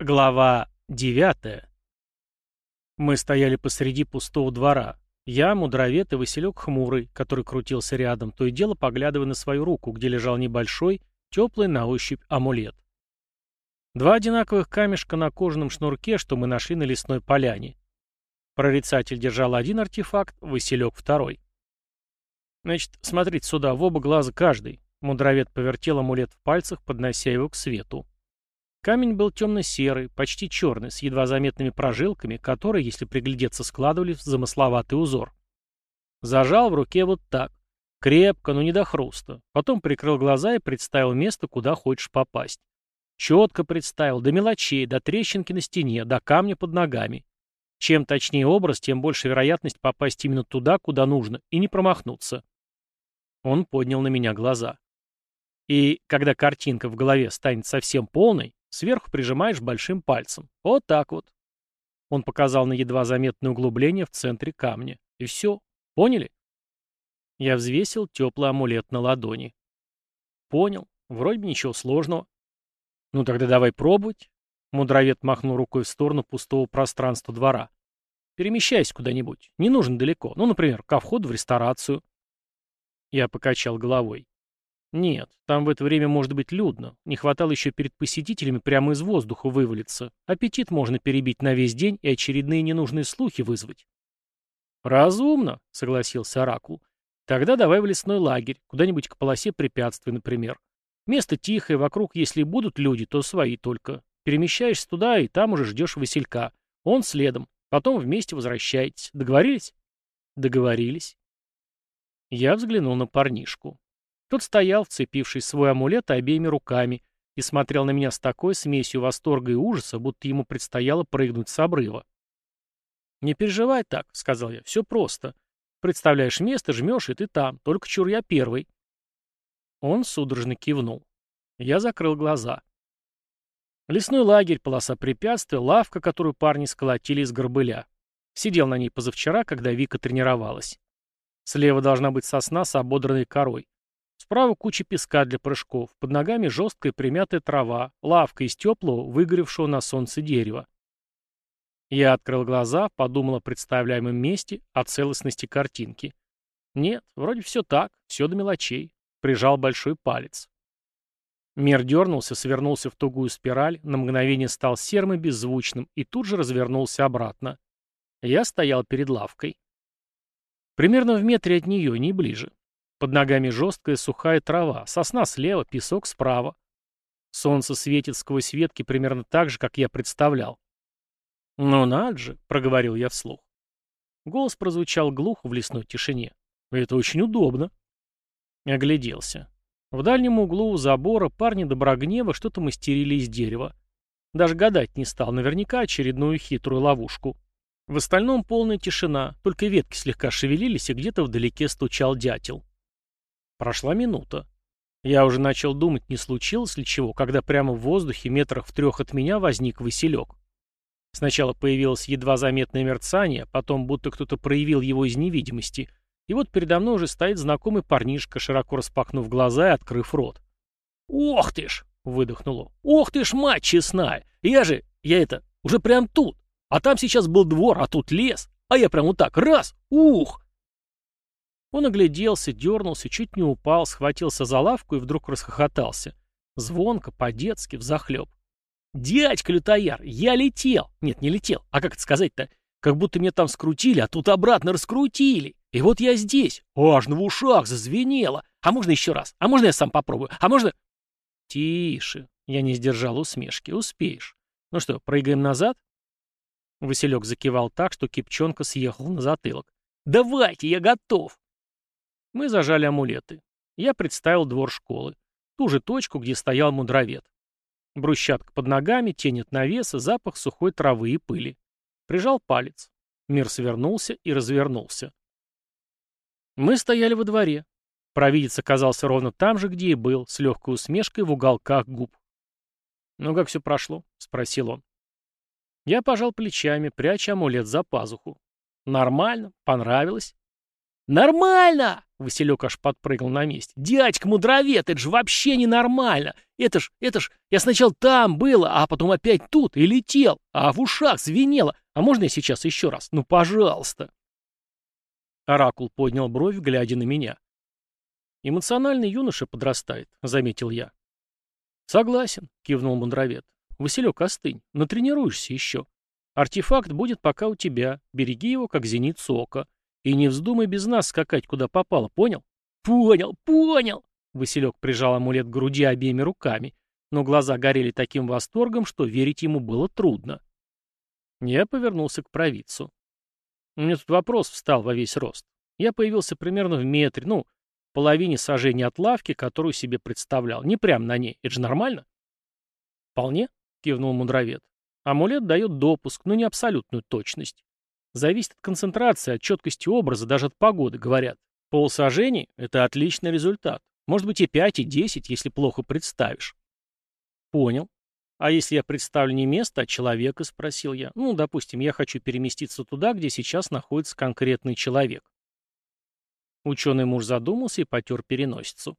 Глава девятая. Мы стояли посреди пустого двора. Я, мудровед и Василек Хмурый, который крутился рядом, то и дело поглядывая на свою руку, где лежал небольшой, теплый на ощупь амулет. Два одинаковых камешка на кожаном шнурке, что мы нашли на лесной поляне. Прорицатель держал один артефакт, Василек второй. Значит, смотрите сюда, в оба глаза каждый. Мудровед повертел амулет в пальцах, поднося его к свету. Камень был темно-серый, почти черный, с едва заметными прожилками, которые, если приглядеться, складывались в замысловатый узор. Зажал в руке вот так. Крепко, но не до хруста. Потом прикрыл глаза и представил место, куда хочешь попасть. Четко представил, до мелочей, до трещинки на стене, до камня под ногами. Чем точнее образ, тем больше вероятность попасть именно туда, куда нужно, и не промахнуться. Он поднял на меня глаза. И когда картинка в голове станет совсем полной, Сверху прижимаешь большим пальцем. Вот так вот. Он показал на едва заметное углубление в центре камня. И все. Поняли? Я взвесил теплый амулет на ладони. Понял. Вроде бы ничего сложного. Ну тогда давай пробовать. Мудровед махнул рукой в сторону пустого пространства двора. Перемещайся куда-нибудь. Не нужно далеко. Ну, например, ко входу в ресторацию. Я покачал головой. Нет, там в это время может быть людно. Не хватало еще перед посетителями прямо из воздуха вывалиться. Аппетит можно перебить на весь день и очередные ненужные слухи вызвать. Разумно, согласился Оракул. Тогда давай в лесной лагерь, куда-нибудь к полосе препятствий, например. Место тихое, вокруг, если будут люди, то свои только. Перемещаешься туда, и там уже ждешь Василька. Он следом. Потом вместе возвращаетесь. Договорились? Договорились. Я взглянул на парнишку. Тот стоял, вцепившись в свой амулет обеими руками, и смотрел на меня с такой смесью восторга и ужаса, будто ему предстояло прыгнуть с обрыва. «Не переживай так», — сказал я, — «все просто. Представляешь место, жмешь, и ты там, только чур я первый». Он судорожно кивнул. Я закрыл глаза. Лесной лагерь, полоса препятствия, лавка, которую парни сколотили из горбыля. Сидел на ней позавчера, когда Вика тренировалась. Слева должна быть сосна с ободранной корой. Справа куча песка для прыжков, под ногами жесткая примятая трава, лавка из теплого, выгоревшего на солнце дерева. Я открыл глаза, подумал о представляемом месте, о целостности картинки. Нет, вроде все так, все до мелочей. Прижал большой палец. Мир дернулся, свернулся в тугую спираль, на мгновение стал серым и беззвучным, и тут же развернулся обратно. Я стоял перед лавкой. Примерно в метре от нее, не ближе. Под ногами жесткая сухая трава, сосна слева, песок справа. Солнце светит сквозь ветки примерно так же, как я представлял. «Ну надо же», — проговорил я вслух. Голос прозвучал глухо в лесной тишине. «Это очень удобно». Огляделся. В дальнем углу у забора парни Доброгнева что-то мастерили из дерева. Даже гадать не стал, наверняка очередную хитрую ловушку. В остальном полная тишина, только ветки слегка шевелились, и где-то вдалеке стучал дятел. Прошла минута. Я уже начал думать, не случилось ли чего, когда прямо в воздухе, метрах в трех от меня, возник Василек. Сначала появилось едва заметное мерцание, потом будто кто-то проявил его из невидимости, и вот передо мной уже стоит знакомый парнишка, широко распахнув глаза и открыв рот. «Ох ты ж!» — выдохнуло. «Ох ты ж, мать честная! Я же, я это, уже прям тут! А там сейчас был двор, а тут лес, а я прям вот так, раз, ух!» Он огляделся, дернулся, чуть не упал, схватился за лавку и вдруг расхохотался. Звонко, по-детски, взахлеб. «Дядька лютояр, я летел!» Нет, не летел. А как это сказать-то? Как будто меня там скрутили, а тут обратно раскрутили. И вот я здесь. Аж в ушах зазвенело. А можно еще раз? А можно я сам попробую? А можно... Тише. Я не сдержал усмешки. Успеешь. Ну что, прыгаем назад? Василек закивал так, что кипчонка съехал на затылок. «Давайте, я готов!» Мы зажали амулеты. Я представил двор школы. Ту же точку, где стоял мудровед. Брусчатка под ногами, тень от навеса, запах сухой травы и пыли. Прижал палец. Мир свернулся и развернулся. Мы стояли во дворе. Провидец оказался ровно там же, где и был, с легкой усмешкой в уголках губ. «Ну как все прошло?» — спросил он. Я пожал плечами, пряча амулет за пазуху. «Нормально, понравилось. «Нормально!» — Василек аж подпрыгнул на месте. «Дядька мудровед, это же вообще ненормально! Это ж, это ж, я сначала там было, а потом опять тут и летел, а в ушах звенело. А можно я сейчас еще раз? Ну, пожалуйста!» Оракул поднял бровь, глядя на меня. «Эмоциональный юноша подрастает», — заметил я. «Согласен», — кивнул мудровед. «Василек, остынь, натренируешься еще. Артефакт будет пока у тебя, береги его, как зеницу ока. И не вздумай без нас скакать, куда попало, понял? Понял, понял! Василек прижал амулет к груди обеими руками, но глаза горели таким восторгом, что верить ему было трудно. Я повернулся к провидцу. У меня тут вопрос встал во весь рост. Я появился примерно в метре, ну, половине сажения от лавки, которую себе представлял. Не прямо на ней. Это же нормально? Вполне, кивнул мудровед. Амулет дает допуск, но не абсолютную точность. Зависит от концентрации, от четкости образа, даже от погоды, говорят. Полсажений — это отличный результат. Может быть и 5, и 10, если плохо представишь. Понял. А если я представлю не место, а человека, спросил я. Ну, допустим, я хочу переместиться туда, где сейчас находится конкретный человек. Ученый муж задумался и потер переносицу.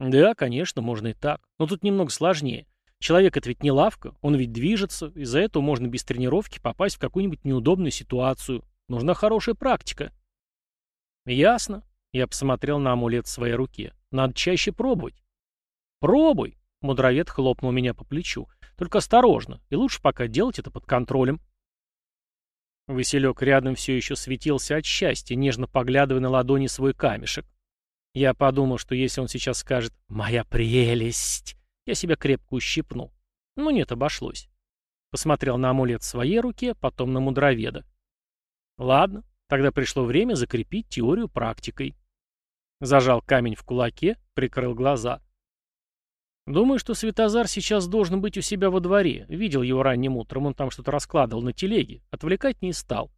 Да, конечно, можно и так. Но тут немного сложнее. Человек это ведь не лавка, он ведь движется, из-за этого можно без тренировки попасть в какую-нибудь неудобную ситуацию. Нужна хорошая практика. Ясно. Я посмотрел на амулет в своей руке. Надо чаще пробовать. Пробуй. Мудровед хлопнул меня по плечу. Только осторожно, и лучше пока делать это под контролем. Василек рядом все еще светился от счастья, нежно поглядывая на ладони свой камешек. Я подумал, что если он сейчас скажет «Моя прелесть», я себя крепко ущипнул. Ну нет, обошлось. Посмотрел на амулет в своей руке, потом на мудроведа. Ладно, тогда пришло время закрепить теорию практикой. Зажал камень в кулаке, прикрыл глаза. Думаю, что Светозар сейчас должен быть у себя во дворе. Видел его ранним утром, он там что-то раскладывал на телеге. Отвлекать не стал.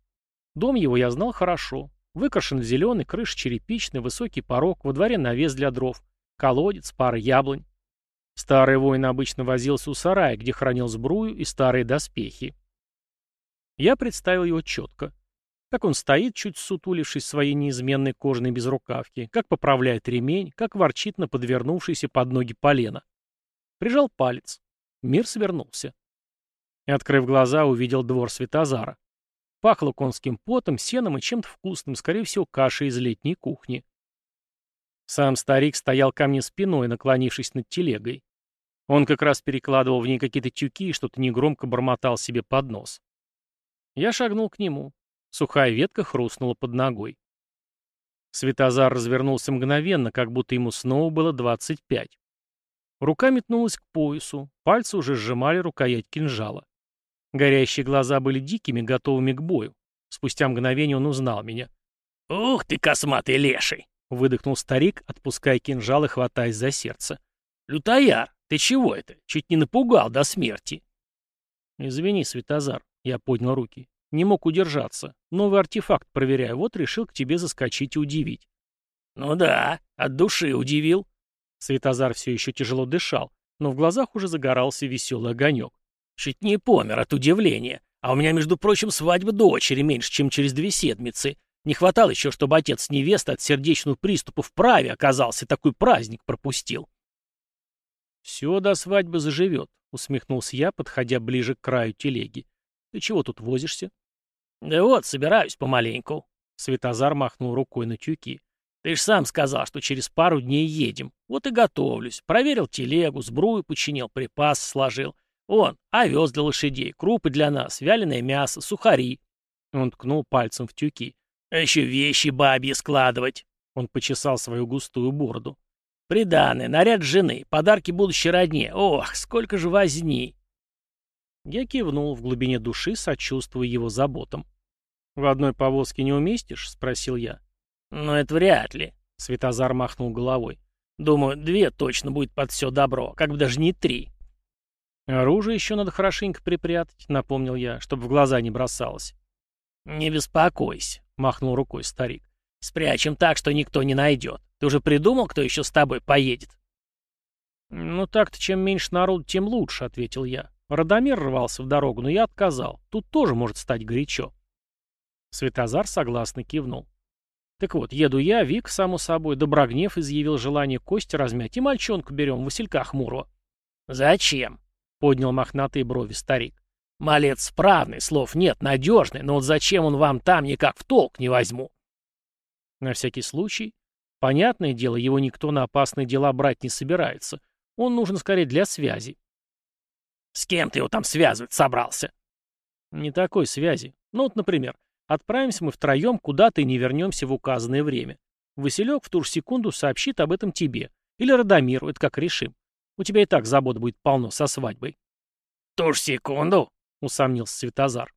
Дом его я знал хорошо. Выкрашен в зеленый, крыша черепичная, высокий порог, во дворе навес для дров, колодец, пара яблонь. Старый воин обычно возился у сарая, где хранил сбрую и старые доспехи. Я представил его четко. Как он стоит, чуть сутулившись в своей неизменной кожаной безрукавке, как поправляет ремень, как ворчит на подвернувшийся под ноги полено. Прижал палец. Мир свернулся. И, открыв глаза, увидел двор Светозара. Пахло конским потом, сеном и чем-то вкусным, скорее всего, кашей из летней кухни. Сам старик стоял ко мне спиной, наклонившись над телегой. Он как раз перекладывал в ней какие-то тюки и что-то негромко бормотал себе под нос. Я шагнул к нему. Сухая ветка хрустнула под ногой. Светозар развернулся мгновенно, как будто ему снова было двадцать пять. Рука метнулась к поясу, пальцы уже сжимали рукоять кинжала. Горящие глаза были дикими, готовыми к бою. Спустя мгновение он узнал меня. «Ух ты, косматый леший!» — выдохнул старик, отпуская кинжал и хватаясь за сердце. «Лютояр, ты чего это? Чуть не напугал до смерти». «Извини, Светозар», — я поднял руки. «Не мог удержаться. Новый артефакт проверяю, вот решил к тебе заскочить и удивить». «Ну да, от души удивил». Светозар все еще тяжело дышал, но в глазах уже загорался веселый огонек. «Чуть не помер от удивления. А у меня, между прочим, свадьба дочери меньше, чем через две седмицы. Не хватало еще, чтобы отец невесты от сердечного приступа вправе оказался, такой праздник пропустил. «Все до свадьбы заживет», — усмехнулся я, подходя ближе к краю телеги. «Ты чего тут возишься?» «Да вот, собираюсь помаленьку», — Светозар махнул рукой на тюки. «Ты ж сам сказал, что через пару дней едем. Вот и готовлюсь. Проверил телегу, сбрую починил, припас сложил. Вон, овес для лошадей, крупы для нас, вяленое мясо, сухари». Он ткнул пальцем в тюки. А еще вещи бабьи складывать. Он почесал свою густую бороду. Приданное, наряд жены, подарки будущей родне. Ох, сколько же возни. Я кивнул в глубине души, сочувствуя его заботам. «В одной повозке не уместишь?» — спросил я. «Ну, это вряд ли», — Светозар махнул головой. «Думаю, две точно будет под все добро, как бы даже не три». «Оружие еще надо хорошенько припрятать», — напомнил я, чтобы в глаза не бросалось. «Не беспокойся», — махнул рукой старик. «Спрячем так, что никто не найдет. Ты уже придумал, кто еще с тобой поедет?» «Ну так-то чем меньше народу, тем лучше», — ответил я. Радомир рвался в дорогу, но я отказал. Тут тоже может стать горячо. Светозар согласно кивнул. Так вот, еду я, Вик, само собой, Доброгнев изъявил желание кости размять, и мальчонку берем, Василька Хмурого. «Зачем?» — поднял мохнатые брови старик. «Малец справный, слов нет, надежный, но вот зачем он вам там никак в толк не возьму?» На всякий случай. Понятное дело, его никто на опасные дела брать не собирается. Он нужен скорее для связи. «С кем ты его там связывать собрался?» «Не такой связи. Ну вот, например, отправимся мы втроем куда-то и не вернемся в указанное время. Василек в ту же секунду сообщит об этом тебе. Или Радомиру, это как решим. У тебя и так забот будет полно со свадьбой». «Ту же секунду?» — усомнился Светозар.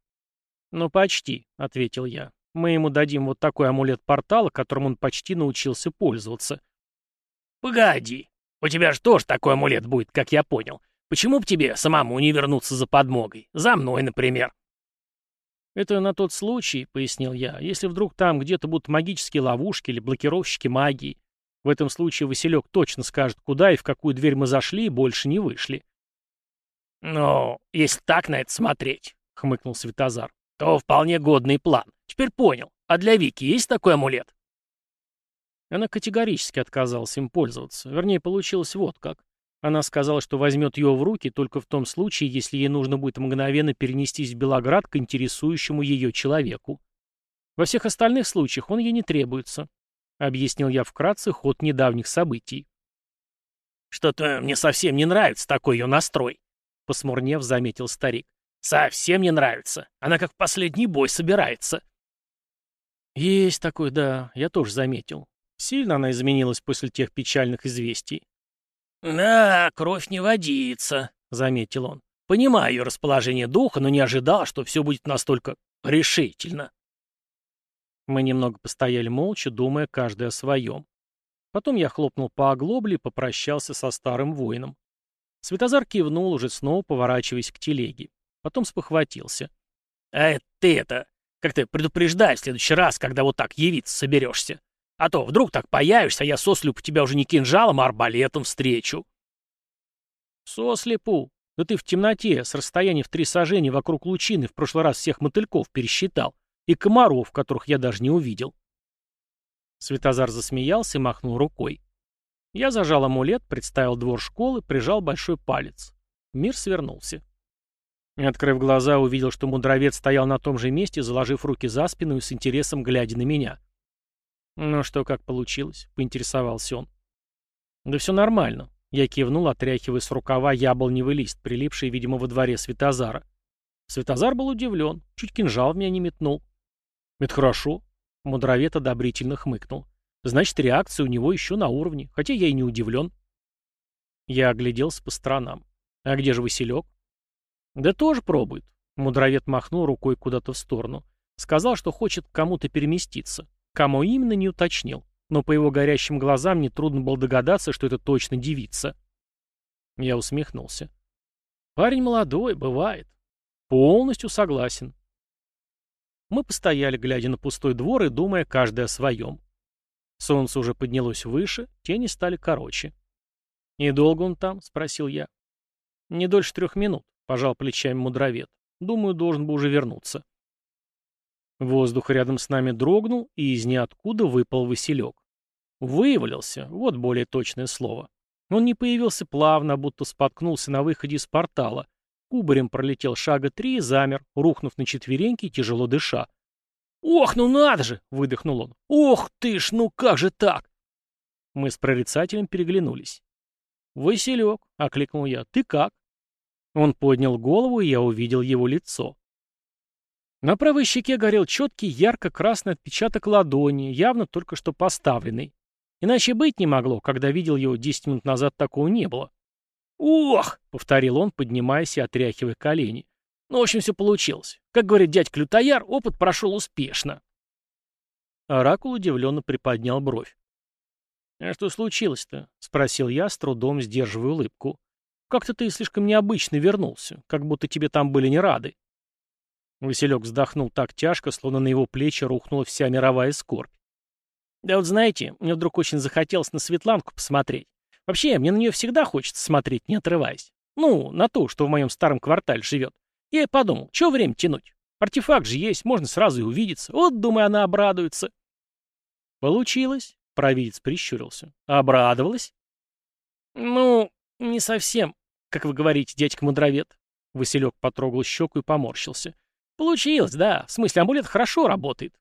«Ну, почти», — ответил я. «Мы ему дадим вот такой амулет портала, которым он почти научился пользоваться». «Погоди, у тебя же тоже такой амулет будет, как я понял. Почему бы тебе самому не вернуться за подмогой? За мной, например». «Это на тот случай», — пояснил я, «если вдруг там где-то будут магические ловушки или блокировщики магии. В этом случае Василек точно скажет, куда и в какую дверь мы зашли и больше не вышли. «Ну, если так на это смотреть», — хмыкнул Светозар, — «то вполне годный план. Теперь понял. А для Вики есть такой амулет?» Она категорически отказалась им пользоваться. Вернее, получилось вот как. Она сказала, что возьмет его в руки только в том случае, если ей нужно будет мгновенно перенестись в Белоград к интересующему ее человеку. Во всех остальных случаях он ей не требуется. Объяснил я вкратце ход недавних событий. «Что-то мне совсем не нравится такой ее настрой», посмурнев, заметил старик. «Совсем не нравится. Она как в последний бой собирается». «Есть такой, да, я тоже заметил. Сильно она изменилась после тех печальных известий». «Да, кровь не водится», — заметил он. «Понимаю ее расположение духа, но не ожидал, что все будет настолько решительно». Мы немного постояли молча, думая каждый о своем. Потом я хлопнул по оглобле и попрощался со старым воином. Светозар кивнул, уже снова поворачиваясь к телеге. Потом спохватился. «А ты это, как ты предупреждай в следующий раз, когда вот так явиться соберешься. А то вдруг так появишься, а я сослепу тебя уже не кинжалом, а арбалетом встречу». «Сослепу? Да ты в темноте, с расстояния в три сажения вокруг лучины в прошлый раз всех мотыльков пересчитал. И комаров, которых я даже не увидел». Светозар засмеялся и махнул рукой. Я зажал амулет, представил двор школы, прижал большой палец. Мир свернулся. Открыв глаза, увидел, что мудровец стоял на том же месте, заложив руки за спину и с интересом глядя на меня. «Ну что, как получилось?» — поинтересовался он. «Да все нормально». Я кивнул, отряхивая с рукава яблоневый лист, прилипший, видимо, во дворе Светозара. Светозар был удивлен, чуть кинжал в меня не метнул. «Это хорошо», — мудровец одобрительно хмыкнул. Значит, реакция у него еще на уровне, хотя я и не удивлен. Я огляделся по сторонам. А где же Василек? Да тоже пробует. Мудровед махнул рукой куда-то в сторону. Сказал, что хочет к кому-то переместиться. Кому именно, не уточнил. Но по его горящим глазам нетрудно было догадаться, что это точно девица. Я усмехнулся. Парень молодой, бывает. Полностью согласен. Мы постояли, глядя на пустой двор и думая каждый о своем. Солнце уже поднялось выше, тени стали короче. «И долго он там?» — спросил я. «Не дольше трех минут», — пожал плечами мудровед. «Думаю, должен бы уже вернуться». Воздух рядом с нами дрогнул, и из ниоткуда выпал Василек. Выявлялся, вот более точное слово. Он не появился плавно, будто споткнулся на выходе из портала. Кубарем пролетел шага три и замер, рухнув на четвереньки, тяжело дыша. «Ох, ну надо же!» — выдохнул он. «Ох ты ж, ну как же так?» Мы с прорицателем переглянулись. «Василек», — окликнул я, — «ты как?» Он поднял голову, и я увидел его лицо. На правой щеке горел четкий ярко-красный отпечаток ладони, явно только что поставленный. Иначе быть не могло, когда видел его десять минут назад такого не было. «Ох!» — повторил он, поднимаясь и отряхивая колени. Ну, в общем, все получилось. Как говорит дядька Лютояр, опыт прошел успешно. Оракул удивленно приподнял бровь. «А что случилось-то?» — спросил я, с трудом сдерживая улыбку. «Как-то ты слишком необычно вернулся, как будто тебе там были не рады». Василек вздохнул так тяжко, словно на его плечи рухнула вся мировая скорбь. «Да вот знаете, мне вдруг очень захотелось на Светланку посмотреть. Вообще, мне на нее всегда хочется смотреть, не отрываясь. Ну, на ту, что в моем старом квартале живет. Я и подумал, что время тянуть? Артефакт же есть, можно сразу и увидеться. Вот, думаю, она обрадуется. Получилось, провидец прищурился. Обрадовалась? Ну, не совсем, как вы говорите, дядька мудровед. Василек потрогал щеку и поморщился. Получилось, да. В смысле, амулет хорошо работает.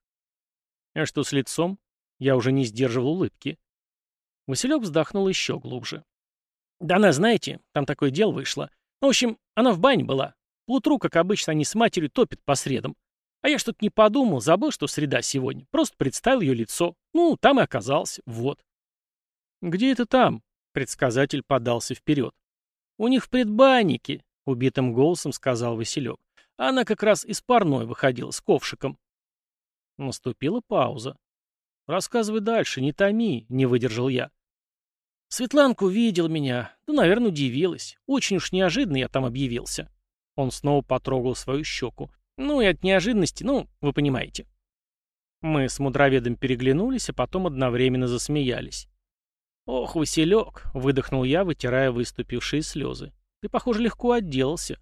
А что с лицом? Я уже не сдерживал улыбки. Василек вздохнул еще глубже. Да она, знаете, там такое дело вышло. В общем, она в бане была. Утру, как обычно, они с матерью топят по средам. А я что-то не подумал, забыл, что среда сегодня. Просто представил ее лицо. Ну, там и оказался. Вот. «Где это там?» — предсказатель подался вперед. «У них в предбаннике», — убитым голосом сказал Василек. Она как раз из парной выходила с ковшиком. Наступила пауза. «Рассказывай дальше, не томи», — не выдержал я. Светланка увидела меня. Ну, наверное, удивилась. Очень уж неожиданно я там объявился. Он снова потрогал свою щеку. Ну и от неожиданности, ну, вы понимаете. Мы с мудроведом переглянулись, а потом одновременно засмеялись. «Ох, Василек!» — выдохнул я, вытирая выступившие слезы. «Ты, похоже, легко отделался».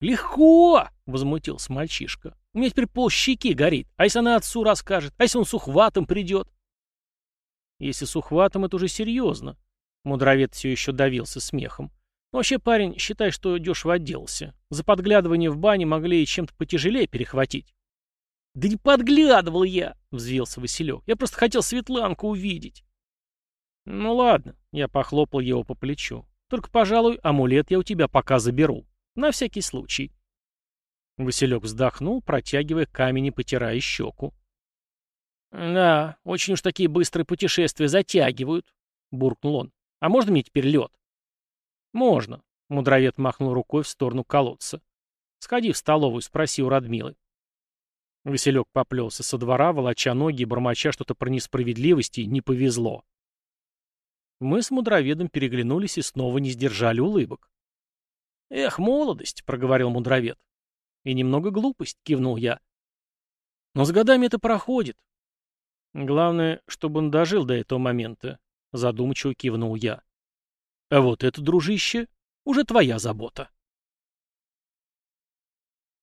«Легко!» — возмутился мальчишка. «У меня теперь пол щеки горит. А если она отцу расскажет? А если он с ухватом придет?» Если с ухватом, это уже серьезно. Мудровед все еще давился смехом. Но ну, вообще, парень, считай, что дешево отделался. За подглядывание в бане могли и чем-то потяжелее перехватить. «Да не подглядывал я!» — взвился Василек. «Я просто хотел Светланку увидеть». «Ну ладно», — я похлопал его по плечу. «Только, пожалуй, амулет я у тебя пока заберу. На всякий случай». Василек вздохнул, протягивая камень и потирая щеку. «Да, очень уж такие быстрые путешествия затягивают», — буркнул он. «А можно мне теперь лед?» «Можно», — мудровед махнул рукой в сторону колодца. «Сходи в столовую, спроси у Радмилы». Василек поплелся со двора, волоча ноги и бормоча что-то про несправедливость и не повезло. Мы с мудроведом переглянулись и снова не сдержали улыбок. «Эх, молодость», — проговорил мудровед. «И немного глупость», — кивнул я. «Но с годами это проходит. Главное, чтобы он дожил до этого момента, задумчиво кивнул я. А вот это, дружище, уже твоя забота.